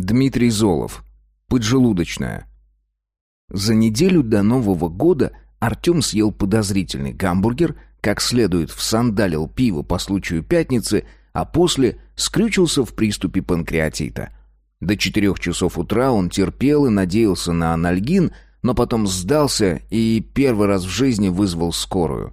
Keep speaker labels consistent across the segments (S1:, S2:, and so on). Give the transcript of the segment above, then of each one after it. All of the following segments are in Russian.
S1: Дмитрий Золов. Поджелудочная. За неделю до Нового года Артем съел подозрительный гамбургер, как следует всандалил пиво по случаю пятницы, а после скрючился в приступе панкреатита. До четырех часов утра он терпел и надеялся на анальгин, но потом сдался и первый раз в жизни вызвал скорую.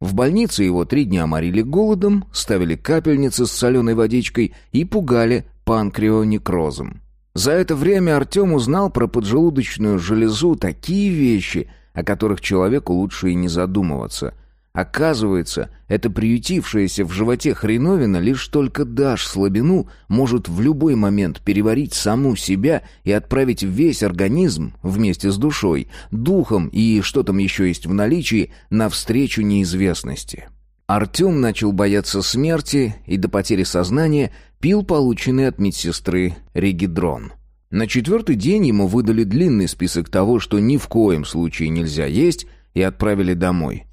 S1: В больнице его три дня морили голодом, ставили капельницы с соленой водичкой и пугали панкреонекрозом. За это время Артем узнал про поджелудочную железу такие вещи, о которых человеку лучше и не задумываться – Оказывается, эта приютившаяся в животе хреновина лишь только дашь слабину, может в любой момент переварить саму себя и отправить весь организм вместе с душой, духом и что там еще есть в наличии навстречу неизвестности. Артем начал бояться смерти и до потери сознания пил полученный от медсестры регидрон. На четвертый день ему выдали длинный список того, что ни в коем случае нельзя есть, и отправили домой.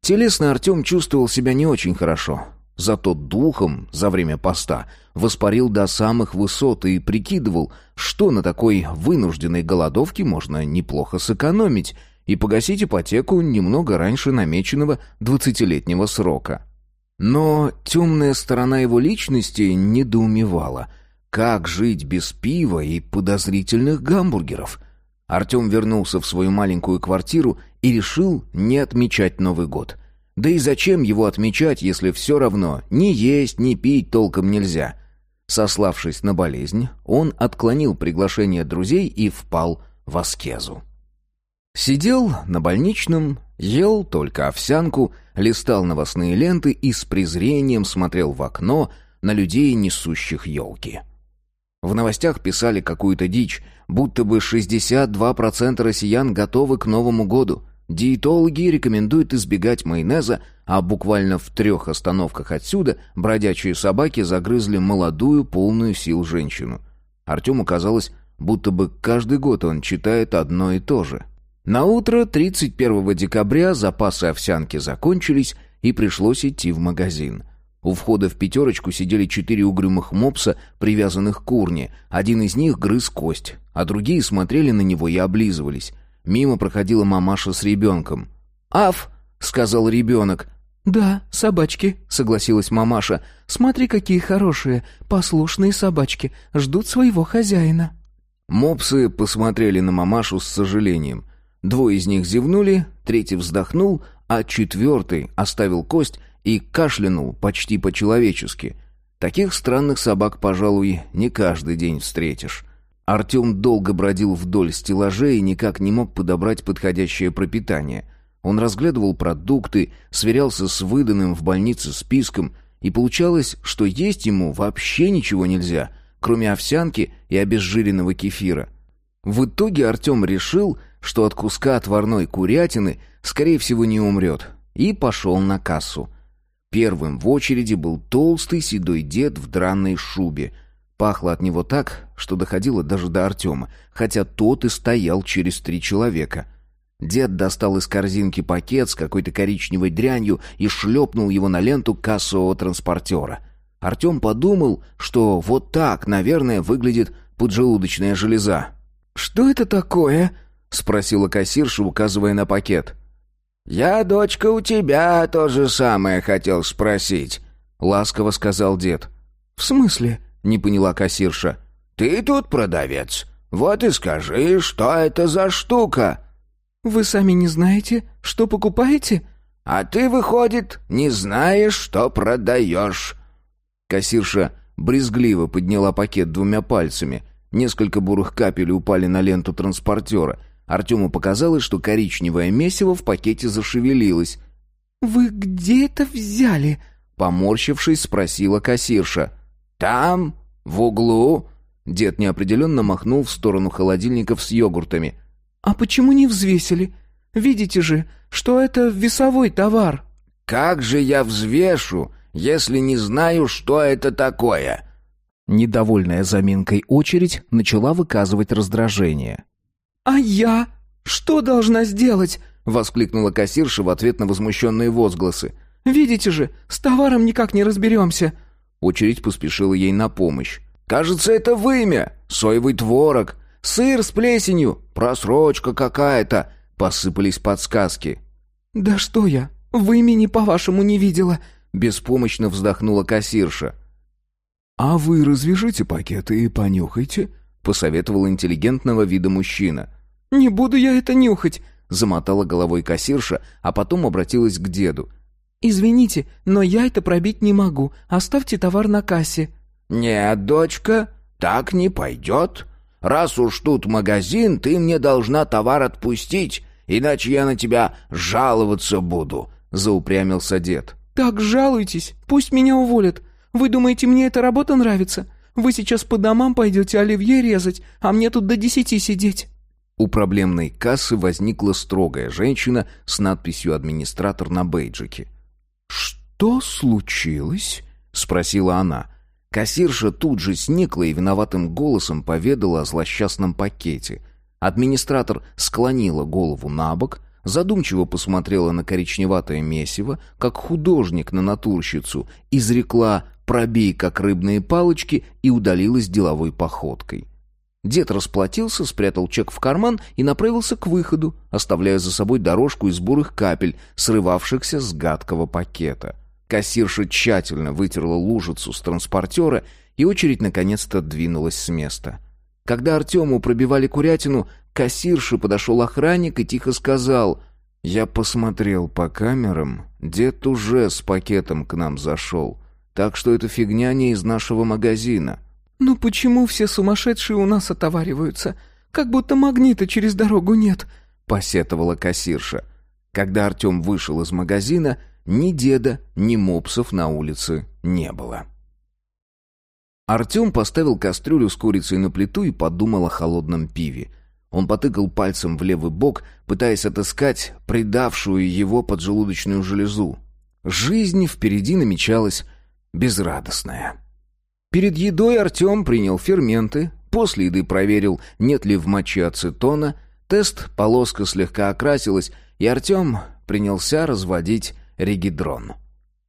S1: Телесно Артем чувствовал себя не очень хорошо. Зато духом за время поста воспарил до самых высот и прикидывал, что на такой вынужденной голодовке можно неплохо сэкономить и погасить ипотеку немного раньше намеченного двадцатилетнего срока. Но темная сторона его личности недоумевала. Как жить без пива и подозрительных гамбургеров – Артем вернулся в свою маленькую квартиру и решил не отмечать Новый год. Да и зачем его отмечать, если все равно ни есть, ни пить толком нельзя? Сославшись на болезнь, он отклонил приглашение друзей и впал в аскезу. Сидел на больничном, ел только овсянку, листал новостные ленты и с презрением смотрел в окно на людей, несущих елки. В новостях писали какую-то дичь, будто бы 62% россиян готовы к Новому году. Диетологи рекомендуют избегать майонеза, а буквально в трех остановках отсюда бродячие собаки загрызли молодую, полную сил женщину. Артему казалось, будто бы каждый год он читает одно и то же. На утро 31 декабря запасы овсянки закончились, и пришлось идти в магазин. У входа в пятерочку сидели четыре угрюмых мопса, привязанных к урне. Один из них грыз кость, а другие смотрели на него и облизывались. Мимо проходила мамаша с ребенком. «Аф!» — сказал ребенок.
S2: «Да, собачки», — согласилась мамаша. «Смотри, какие хорошие, послушные собачки, ждут своего хозяина».
S1: Мопсы посмотрели на мамашу с сожалением. Двое из них зевнули, третий вздохнул, а четвертый оставил кость и кашлянул почти по-человечески. Таких странных собак, пожалуй, не каждый день встретишь. Артем долго бродил вдоль стеллажей и никак не мог подобрать подходящее пропитание. Он разглядывал продукты, сверялся с выданным в больнице списком, и получалось, что есть ему вообще ничего нельзя, кроме овсянки и обезжиренного кефира. В итоге Артем решил, что от куска отварной курятины, скорее всего, не умрет, и пошел на кассу. Первым в очереди был толстый седой дед в драной шубе. Пахло от него так, что доходило даже до Артема, хотя тот и стоял через три человека. Дед достал из корзинки пакет с какой-то коричневой дрянью и шлепнул его на ленту кассового транспортера. Артем подумал, что вот так, наверное, выглядит поджелудочная железа.
S2: «Что это такое?» — спросила кассирша, указывая на пакет.
S3: «Я, дочка, у тебя то же самое хотел спросить», — ласково сказал дед.
S2: «В смысле?» — не поняла кассирша.
S3: «Ты тут продавец. Вот и скажи, что это за штука?»
S2: «Вы сами не знаете, что покупаете?»
S3: «А ты, выходит, не знаешь, что продаешь».
S1: Кассирша брезгливо подняла пакет двумя пальцами. Несколько бурых капель упали на ленту транспортера — Артему показалось, что коричневое месиво в пакете зашевелилось.
S2: «Вы где это взяли?»
S1: Поморщившись, спросила кассирша.
S3: «Там, в углу».
S1: Дед неопределенно махнул в сторону холодильников с йогуртами.
S2: «А почему не взвесили? Видите же, что это весовой товар».
S3: «Как же я взвешу, если не знаю, что это такое?»
S1: Недовольная заминкой очередь начала выказывать раздражение.
S2: «А я? Что должна сделать?»
S1: — воскликнула кассирша в ответ на возмущенные возгласы.
S2: «Видите же, с товаром никак не разберемся».
S1: Очередь поспешила ей на помощь.
S3: Кажется, это вымя, соевый творог, сыр с плесенью, просрочка какая-то», — посыпались подсказки.
S2: «Да что я, в имени по-вашему не видела», —
S3: беспомощно вздохнула кассирша.
S1: «А вы развяжите пакеты и понюхайте», — посоветовал интеллигентного вида мужчина.
S2: «Не буду я это нюхать», —
S3: замотала головой кассирша, а потом обратилась к деду.
S2: «Извините, но я это пробить не могу. Оставьте товар на кассе».
S3: «Нет, дочка, так не пойдет. Раз уж тут магазин, ты мне должна товар отпустить, иначе я на тебя жаловаться буду», — заупрямился дед.
S2: «Так жалуйтесь, пусть меня уволят. Вы думаете, мне эта работа нравится? Вы сейчас по домам пойдете оливье резать, а мне тут до десяти сидеть».
S1: У проблемной кассы возникла строгая женщина с надписью «Администратор» на бейджике. «Что случилось?» — спросила она. Кассирша тут же сникла и виноватым голосом поведала о злосчастном пакете. Администратор склонила голову на бок, задумчиво посмотрела на коричневатое месиво, как художник на натурщицу, изрекла «пробей, как рыбные палочки» и удалилась деловой походкой. Дед расплатился, спрятал чек в карман и направился к выходу, оставляя за собой дорожку из бурых капель, срывавшихся с гадкого пакета. Кассирша тщательно вытерла лужицу с транспортера, и очередь наконец-то двинулась с места. Когда Артему пробивали курятину, кассирше подошел охранник и тихо сказал «Я посмотрел по камерам, дед уже с пакетом к нам зашел, так что эта фигня не из нашего магазина».
S2: «Ну почему все сумасшедшие у нас отовариваются? Как будто магнита через дорогу нет», — посетовала кассирша.
S1: Когда Артем вышел из магазина, ни деда, ни мопсов на улице не было. Артем поставил кастрюлю с курицей на плиту и подумал о холодном пиве. Он потыкал пальцем в левый бок, пытаясь отыскать придавшую его поджелудочную железу. Жизнь впереди намечалась безрадостная. Перед едой Артем принял ферменты, после еды проверил, нет ли в моче ацетона, тест полоска слегка окрасилась, и Артем принялся разводить регидрон.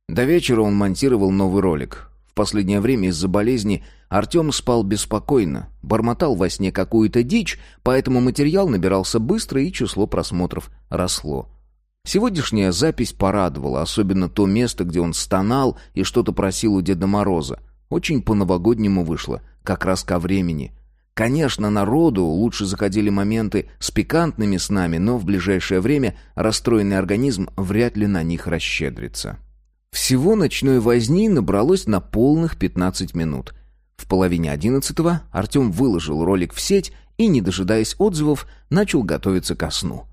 S1: До вечера он монтировал новый ролик. В последнее время из-за болезни Артем спал беспокойно, бормотал во сне какую-то дичь, поэтому материал набирался быстро и число просмотров росло. Сегодняшняя запись порадовала, особенно то место, где он стонал и что-то просил у Деда Мороза. Очень по-новогоднему вышло, как раз ко времени. Конечно, народу лучше заходили моменты с пикантными снами, но в ближайшее время расстроенный организм вряд ли на них расщедрится. Всего ночной возни набралось на полных 15 минут. В половине одиннадцатого Артем выложил ролик в сеть и, не дожидаясь отзывов, начал готовиться ко сну.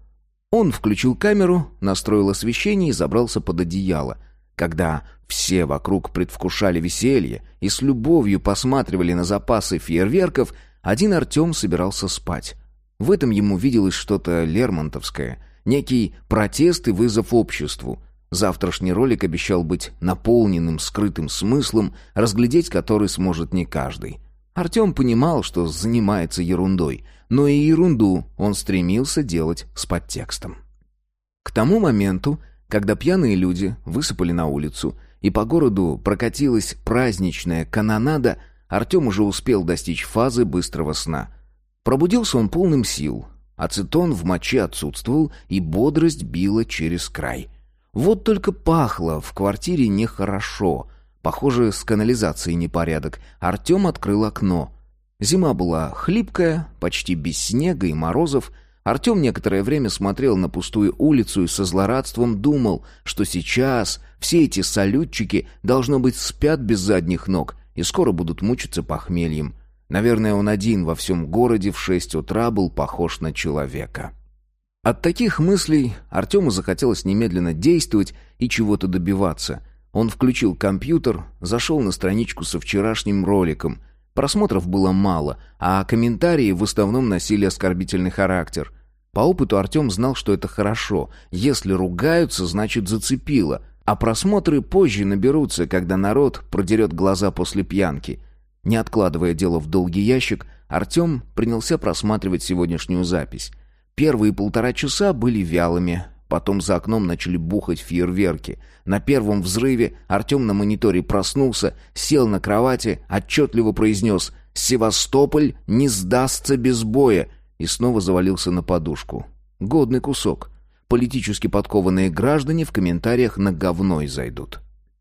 S1: Он включил камеру, настроил освещение и забрался под одеяло – когда все вокруг предвкушали веселье и с любовью посматривали на запасы фейерверков, один Артем собирался спать. В этом ему виделось что-то лермонтовское, некий протест и вызов обществу. Завтрашний ролик обещал быть наполненным скрытым смыслом, разглядеть который сможет не каждый. Артем понимал, что занимается ерундой, но и ерунду он стремился делать с подтекстом. К тому моменту, когда пьяные люди высыпали на улицу, и по городу прокатилась праздничная канонада, Артем уже успел достичь фазы быстрого сна. Пробудился он полным сил. Ацетон в моче отсутствовал, и бодрость била через край. Вот только пахло в квартире нехорошо. Похоже, с канализацией непорядок. Артем открыл окно. Зима была хлипкая, почти без снега и морозов, Артем некоторое время смотрел на пустую улицу и со злорадством думал, что сейчас все эти салютчики, должно быть, спят без задних ног и скоро будут мучиться похмельем. Наверное, он один во всем городе в шесть утра был похож на человека. От таких мыслей Артему захотелось немедленно действовать и чего-то добиваться. Он включил компьютер, зашел на страничку со вчерашним роликом – Просмотров было мало, а комментарии в основном носили оскорбительный характер. По опыту Артем знал, что это хорошо. Если ругаются, значит зацепило. А просмотры позже наберутся, когда народ продерет глаза после пьянки. Не откладывая дело в долгий ящик, Артем принялся просматривать сегодняшнюю запись. Первые полтора часа были вялыми, Потом за окном начали бухать фейерверки. На первом взрыве Артем на мониторе проснулся, сел на кровати, отчетливо произнес Севастополь не сдастся без боя!» И снова завалился на подушку. Годный кусок. Политически подкованные граждане в комментариях на говно зайдут.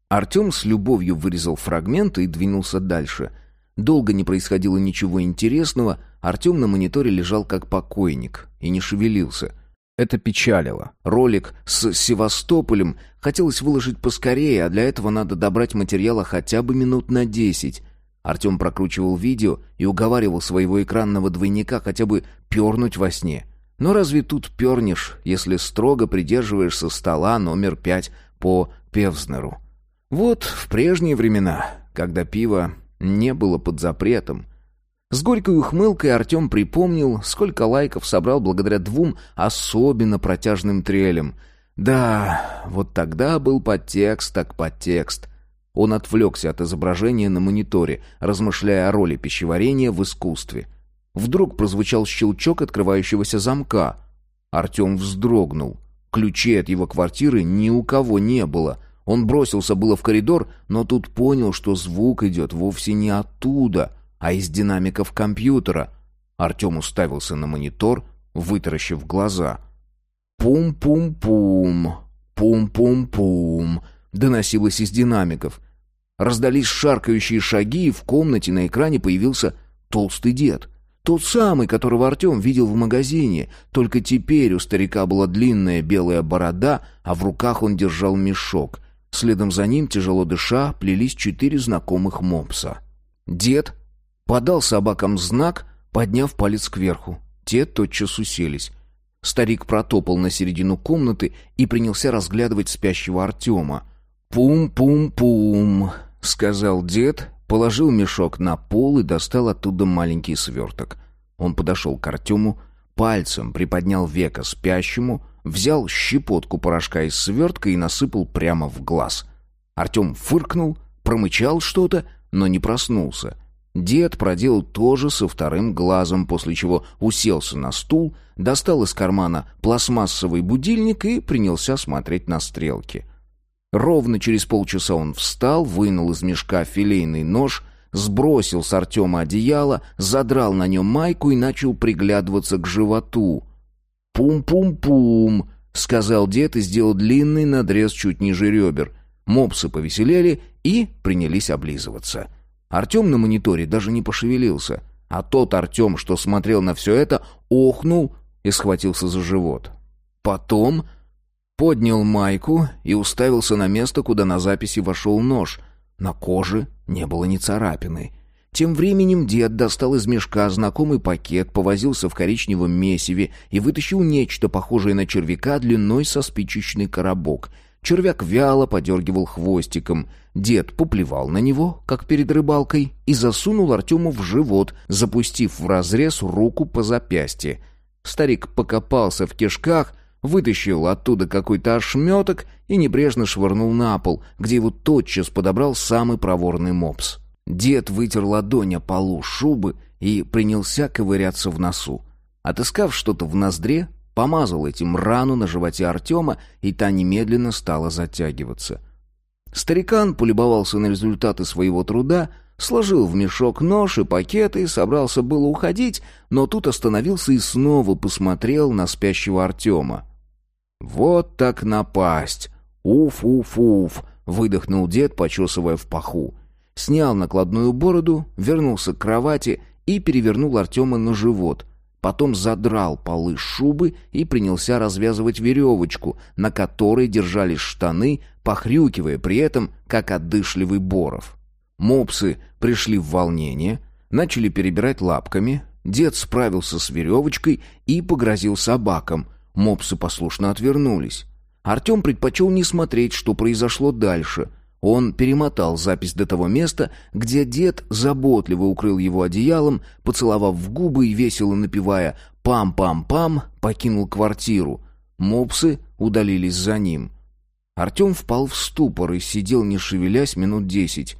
S1: Артем с любовью вырезал фрагменты и двинулся дальше. Долго не происходило ничего интересного, Артем на мониторе лежал как покойник и не шевелился. Это печалило. Ролик с Севастополем хотелось выложить поскорее, а для этого надо добрать материала хотя бы минут на десять. Артем прокручивал видео и уговаривал своего экранного двойника хотя бы пернуть во сне. Но разве тут пернешь, если строго придерживаешься стола номер пять по Певзнеру? Вот в прежние времена, когда пиво не было под запретом, с горькой ухмылкой Артем припомнил, сколько лайков собрал благодаря двум особенно протяжным трелям. Да, вот тогда был подтекст так подтекст. Он отвлекся от изображения на мониторе, размышляя о роли пищеварения в искусстве. Вдруг прозвучал щелчок открывающегося замка. Артем вздрогнул. Ключей от его квартиры ни у кого не было. Он бросился было в коридор, но тут понял, что звук идет вовсе не оттуда — а из динамиков компьютера. Артем уставился на монитор, вытаращив глаза. «Пум-пум-пум, пум-пум-пум», доносилось из динамиков. Раздались шаркающие шаги, и в комнате на экране появился толстый дед. Тот самый, которого Артем видел в магазине, только теперь у старика была длинная белая борода, а в руках он держал мешок. Следом за ним, тяжело дыша, плелись четыре знакомых мопса. Дед Подал собакам знак, подняв палец кверху. Те тотчас уселись. Старик протопал на середину комнаты и принялся разглядывать спящего Артема. «Пум-пум-пум», — сказал дед, положил мешок на пол и достал оттуда маленький сверток. Он подошел к Артему, пальцем приподнял века спящему, взял щепотку порошка из свертка и насыпал прямо в глаз. Артем фыркнул, промычал что-то, но не проснулся — Дед проделал то же со вторым глазом, после чего уселся на стул, достал из кармана пластмассовый будильник и принялся смотреть на стрелки. Ровно через полчаса он встал, вынул из мешка филейный нож, сбросил с Артема одеяло, задрал на нем майку и начал приглядываться к животу. «Пум-пум-пум», — сказал дед и сделал длинный надрез чуть ниже ребер. Мопсы повеселели и принялись облизываться. — Артем на мониторе даже не пошевелился, а тот Артем, что смотрел на все это, охнул и схватился за живот. Потом поднял майку и уставился на место, куда на записи вошел нож. На коже не было ни царапины. Тем временем дед достал из мешка знакомый пакет, повозился в коричневом месиве и вытащил нечто похожее на червяка длиной со спичечный коробок — Червяк вяло подергивал хвостиком. Дед поплевал на него, как перед рыбалкой, и засунул Артему в живот, запустив в разрез руку по запястье. Старик покопался в кишках, вытащил оттуда какой-то ошметок и небрежно швырнул на пол, где его тотчас подобрал самый проворный мопс. Дед вытер ладонь о полу шубы и принялся ковыряться в носу. Отыскав что-то в ноздре, помазал этим рану на животе Артема, и та немедленно стала затягиваться. Старикан полюбовался на результаты своего труда, сложил в мешок нож и пакеты, собрался было уходить, но тут остановился и снова посмотрел на спящего Артема. «Вот так напасть! Уф-уф-уф!» — выдохнул дед, почесывая в паху. Снял накладную бороду, вернулся к кровати и перевернул Артема на живот, Потом задрал полы шубы и принялся развязывать веревочку, на которой держались штаны, похрюкивая при этом, как отдышливый боров. Мопсы пришли в волнение, начали перебирать лапками. Дед справился с веревочкой и погрозил собакам. Мопсы послушно отвернулись. Артем предпочел не смотреть, что произошло дальше — он перемотал запись до того места, где дед заботливо укрыл его одеялом, поцеловав в губы и весело напевая «пам-пам-пам», покинул квартиру. Мопсы удалились за ним. Артем впал в ступор и сидел, не шевелясь, минут десять.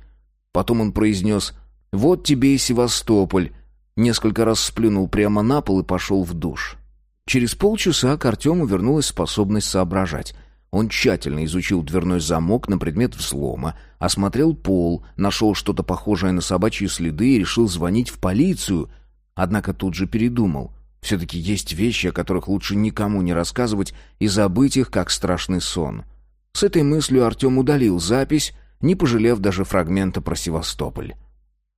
S1: Потом он произнес «Вот тебе и Севастополь», несколько раз сплюнул прямо на пол и пошел в душ. Через полчаса к Артему вернулась способность соображать — Он тщательно изучил дверной замок на предмет взлома, осмотрел пол, нашел что-то похожее на собачьи следы и решил звонить в полицию. Однако тут же передумал. Все-таки есть вещи, о которых лучше никому не рассказывать и забыть их, как страшный сон. С этой мыслью Артем удалил запись, не пожалев даже фрагмента про Севастополь.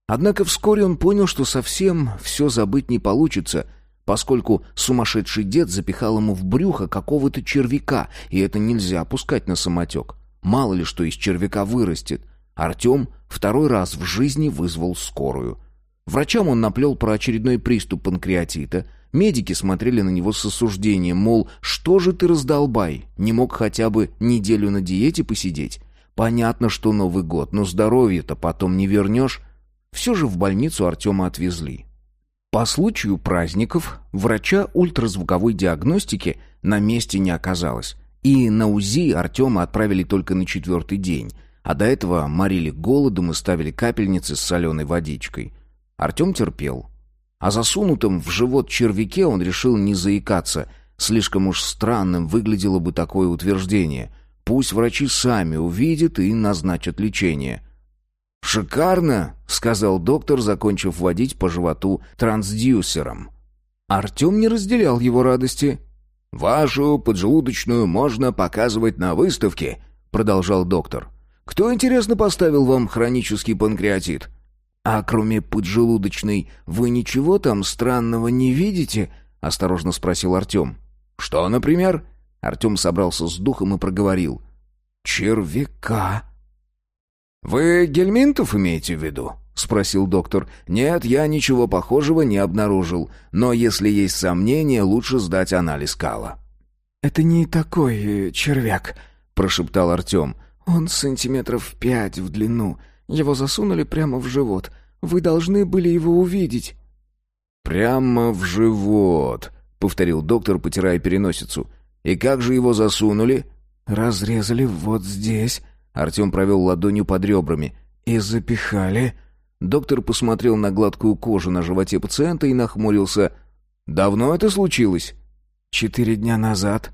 S1: Однако вскоре он понял, что совсем все забыть не получится — поскольку сумасшедший дед запихал ему в брюхо какого-то червяка, и это нельзя опускать на самотек. Мало ли что из червяка вырастет. Артем второй раз в жизни вызвал скорую. Врачам он наплел про очередной приступ панкреатита. Медики смотрели на него с осуждением, мол, что же ты раздолбай, не мог хотя бы неделю на диете посидеть? Понятно, что Новый год, но здоровье-то потом не вернешь. Все же в больницу Артема отвезли. По случаю праздников врача ультразвуковой диагностики на месте не оказалось. И на УЗИ Артема отправили только на четвертый день, а до этого морили голодом и ставили капельницы с соленой водичкой. Артем терпел. О засунутом в живот червяке он решил не заикаться. Слишком уж странным выглядело бы такое утверждение. Пусть врачи сами увидят и назначат лечение.
S3: «Шикарно!» — сказал доктор, закончив водить по животу трансдюсером.
S1: Артем не разделял его радости.
S3: «Вашу поджелудочную можно показывать на выставке», — продолжал доктор. «Кто, интересно, поставил вам хронический панкреатит?»
S1: «А кроме поджелудочной вы ничего там странного не видите?» — осторожно спросил Артем.
S3: «Что, например?»
S1: Артем собрался с духом и проговорил.
S3: «Червяка». «Вы гельминтов имеете в виду?» — спросил доктор. «Нет, я ничего похожего не обнаружил. Но если есть сомнения, лучше сдать анализ кала».
S2: «Это не такой э, червяк», — прошептал Артем. «Он сантиметров пять в длину. Его засунули прямо в живот. Вы должны были его увидеть».
S3: «Прямо в живот», — повторил доктор, потирая переносицу. «И как же его засунули?»
S2: «Разрезали вот здесь»,
S1: Артем провел ладонью под ребрами.
S2: «И запихали».
S1: Доктор посмотрел на гладкую кожу на животе пациента и нахмурился. «Давно это случилось?»
S2: «Четыре дня назад».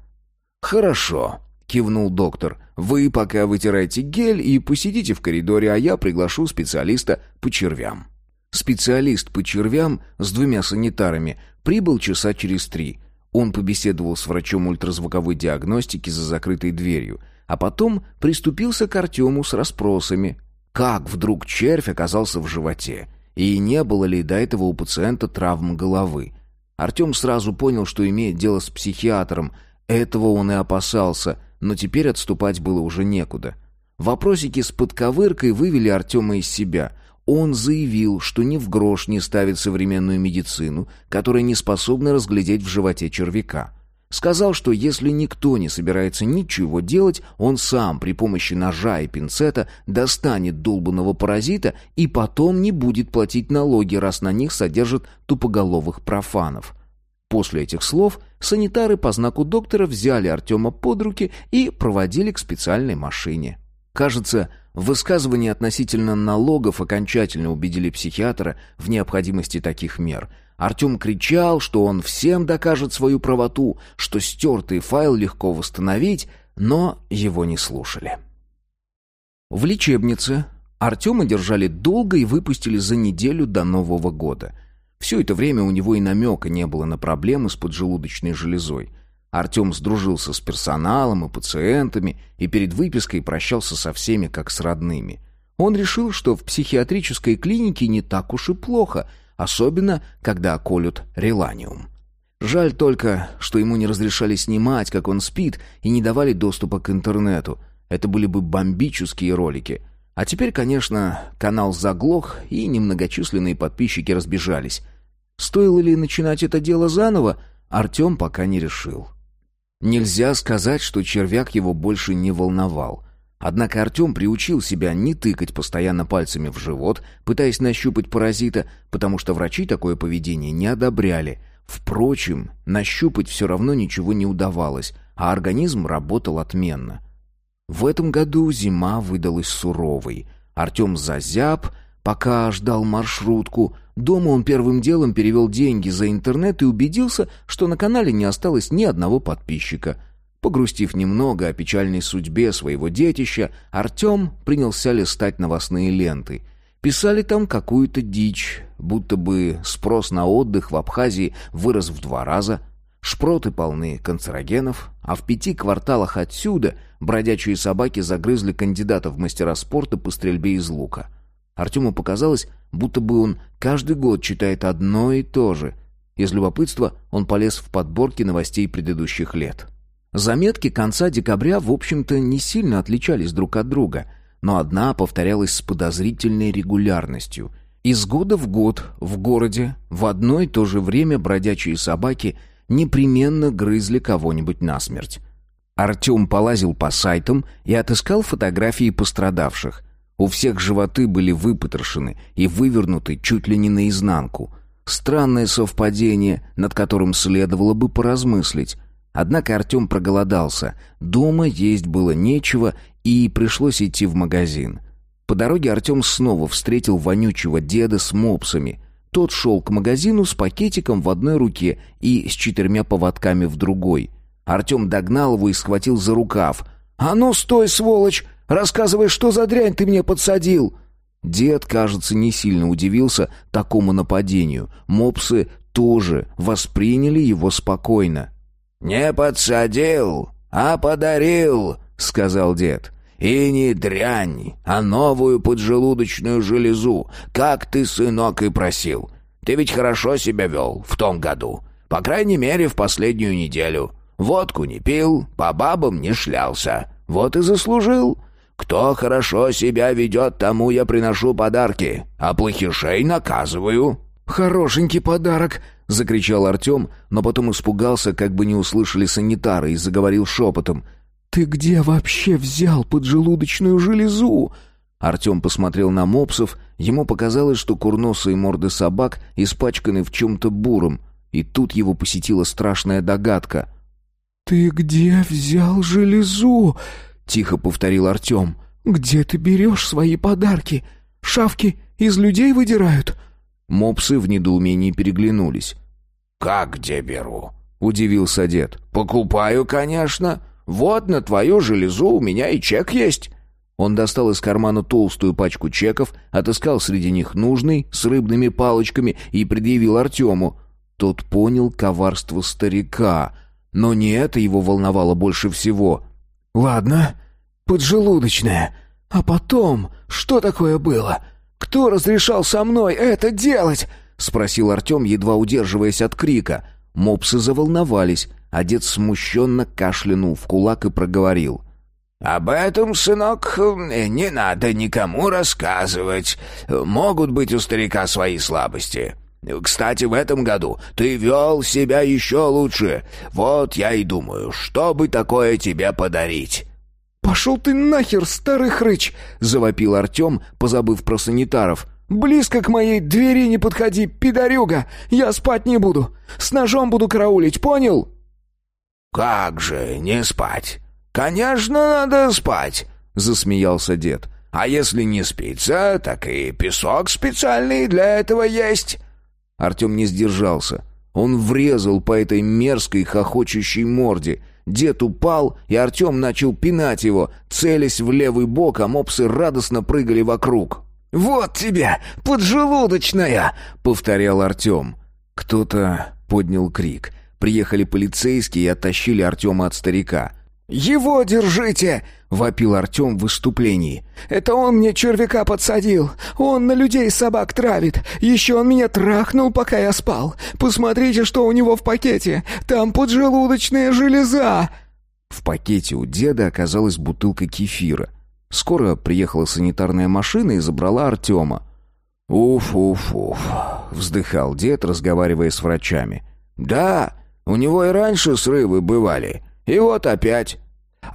S3: «Хорошо», — кивнул доктор. «Вы пока вытирайте гель и посидите в коридоре, а я приглашу специалиста по червям».
S1: Специалист по червям с двумя санитарами прибыл часа через три. Он побеседовал с врачом ультразвуковой диагностики за закрытой дверью — а потом приступился к Артему с расспросами. Как вдруг червь оказался в животе? И не было ли до этого у пациента травм головы? Артем сразу понял, что имеет дело с психиатром. Этого он и опасался, но теперь отступать было уже некуда. Вопросики с подковыркой вывели Артема из себя. Он заявил, что ни в грош не ставит современную медицину, которая не способна разглядеть в животе червяка. Сказал, что если никто не собирается ничего делать, он сам при помощи ножа и пинцета достанет долбанного паразита и потом не будет платить налоги, раз на них содержат тупоголовых профанов. После этих слов санитары по знаку доктора взяли Артема под руки и проводили к специальной машине. Кажется, высказывания относительно налогов окончательно убедили психиатра в необходимости таких мер – Артем кричал, что он всем докажет свою правоту, что стертый файл легко восстановить, но его не слушали. В лечебнице Артема держали долго и выпустили за неделю до Нового года. Все это время у него и намека не было на проблемы с поджелудочной железой. Артем сдружился с персоналом и пациентами и перед выпиской прощался со всеми как с родными. Он решил, что в психиатрической клинике не так уж и плохо – особенно когда колют реланиум. Жаль только, что ему не разрешали снимать, как он спит, и не давали доступа к интернету. Это были бы бомбические ролики. А теперь, конечно, канал заглох, и немногочисленные подписчики разбежались. Стоило ли начинать это дело заново, Артем пока не решил. Нельзя сказать, что червяк его больше не волновал. Однако Артем приучил себя не тыкать постоянно пальцами в живот, пытаясь нащупать паразита, потому что врачи такое поведение не одобряли. Впрочем, нащупать все равно ничего не удавалось, а организм работал отменно. В этом году зима выдалась суровой. Артем зазяб, пока ждал маршрутку. Дома он первым делом перевел деньги за интернет и убедился, что на канале не осталось ни одного подписчика. Погрустив немного о печальной судьбе своего детища, Артем принялся листать новостные ленты. Писали там какую-то дичь, будто бы спрос на отдых в Абхазии вырос в два раза, шпроты полны канцерогенов, а в пяти кварталах отсюда бродячие собаки загрызли кандидата в мастера спорта по стрельбе из лука. Артему показалось, будто бы он каждый год читает одно и то же. Из любопытства он полез в подборки новостей предыдущих лет. Заметки конца декабря, в общем-то, не сильно отличались друг от друга, но одна повторялась с подозрительной регулярностью. Из года в год в городе в одно и то же время бродячие собаки непременно грызли кого-нибудь насмерть. Артем полазил по сайтам и отыскал фотографии пострадавших. У всех животы были выпотрошены и вывернуты чуть ли не наизнанку. Странное совпадение, над которым следовало бы поразмыслить. Однако Артем проголодался. Дома есть было нечего, и пришлось идти в магазин. По дороге Артем снова встретил вонючего деда с мопсами. Тот шел к магазину с пакетиком в одной руке и с четырьмя поводками в другой. Артем догнал его и схватил за рукав. «А ну, стой, сволочь! Рассказывай, что за дрянь ты мне подсадил!» Дед, кажется, не сильно удивился такому нападению. Мопсы тоже восприняли его спокойно.
S3: «Не подсадил, а подарил», — сказал дед. «И не дрянь, а новую поджелудочную железу, как ты, сынок, и просил. Ты ведь хорошо себя вел в том году, по крайней мере, в последнюю неделю. Водку не пил, по бабам не шлялся. Вот и заслужил. Кто хорошо себя ведет, тому я приношу подарки, а плохишей наказываю».
S1: «Хорошенький подарок!» — закричал Артем, но потом испугался, как бы не услышали санитары, и заговорил шепотом. «Ты где вообще взял поджелудочную железу?» Артем посмотрел на мопсов, ему показалось, что курносые морды собак испачканы в чем-то буром, и тут его посетила страшная догадка.
S2: «Ты где взял железу?» — тихо повторил Артем. «Где ты берешь свои подарки? Шавки из людей выдирают?»
S1: Мопсы в недоумении переглянулись.
S3: «Как где беру?» — удивился дед. «Покупаю, конечно. Вот на твою железу у меня и чек есть».
S1: Он достал из кармана толстую пачку чеков, отыскал среди них нужный, с рыбными палочками, и предъявил Артему. Тот понял коварство старика, но не это его волновало больше всего.
S2: «Ладно, поджелудочная. А потом, что такое было?» Кто разрешал со мной это делать?» — спросил Артем, едва удерживаясь от крика.
S1: Мопсы заволновались, а дед смущенно кашлянул в кулак и проговорил.
S3: «Об этом, сынок, не надо никому рассказывать. Могут быть у старика свои слабости. Кстати, в этом году ты вел себя еще лучше. Вот я и думаю, что бы такое тебе подарить».
S2: «Пошел ты нахер, старый хрыч!» — завопил Артем, позабыв про санитаров. «Близко к моей двери не подходи, пидорюга! Я спать не буду! С ножом буду караулить, понял?»
S3: «Как же не спать? Конечно, надо спать!» — засмеялся дед. «А если не спится, так и песок специальный для этого есть!»
S1: Артем не сдержался. Он врезал по этой мерзкой хохочущей морде — Дед упал, и Артем начал пинать его, целясь в левый бок, а мопсы радостно прыгали вокруг.
S2: «Вот тебе, поджелудочная!» — повторял Артем.
S1: Кто-то поднял крик. Приехали полицейские и оттащили Артема от старика.
S2: «Его держите!» — вопил Артем в выступлении. «Это он мне червяка подсадил. Он на людей собак травит. Еще он меня трахнул, пока я спал. Посмотрите, что у него в пакете. Там поджелудочная железа!»
S1: В пакете у деда оказалась бутылка кефира. Скоро приехала санитарная машина и забрала Артема.
S3: «Уф-уф-уф», — вздыхал дед, разговаривая с врачами. «Да, у него и раньше срывы бывали». И вот опять.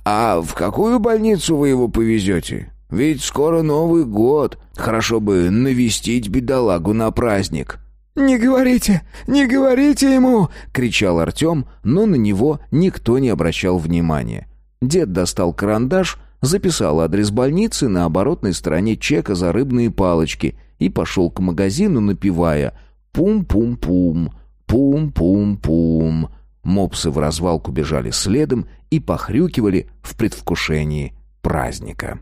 S3: А в какую больницу вы его повезете? Ведь скоро Новый год. Хорошо бы навестить бедолагу на праздник».
S2: «Не говорите! Не говорите ему!» — кричал
S1: Артем, но на него никто не обращал внимания. Дед достал карандаш, записал адрес больницы на оборотной стороне чека за рыбные палочки и пошел к магазину, напевая «Пум-пум-пум, пум-пум-пум». Мопсы в развалку бежали следом и похрюкивали в предвкушении праздника.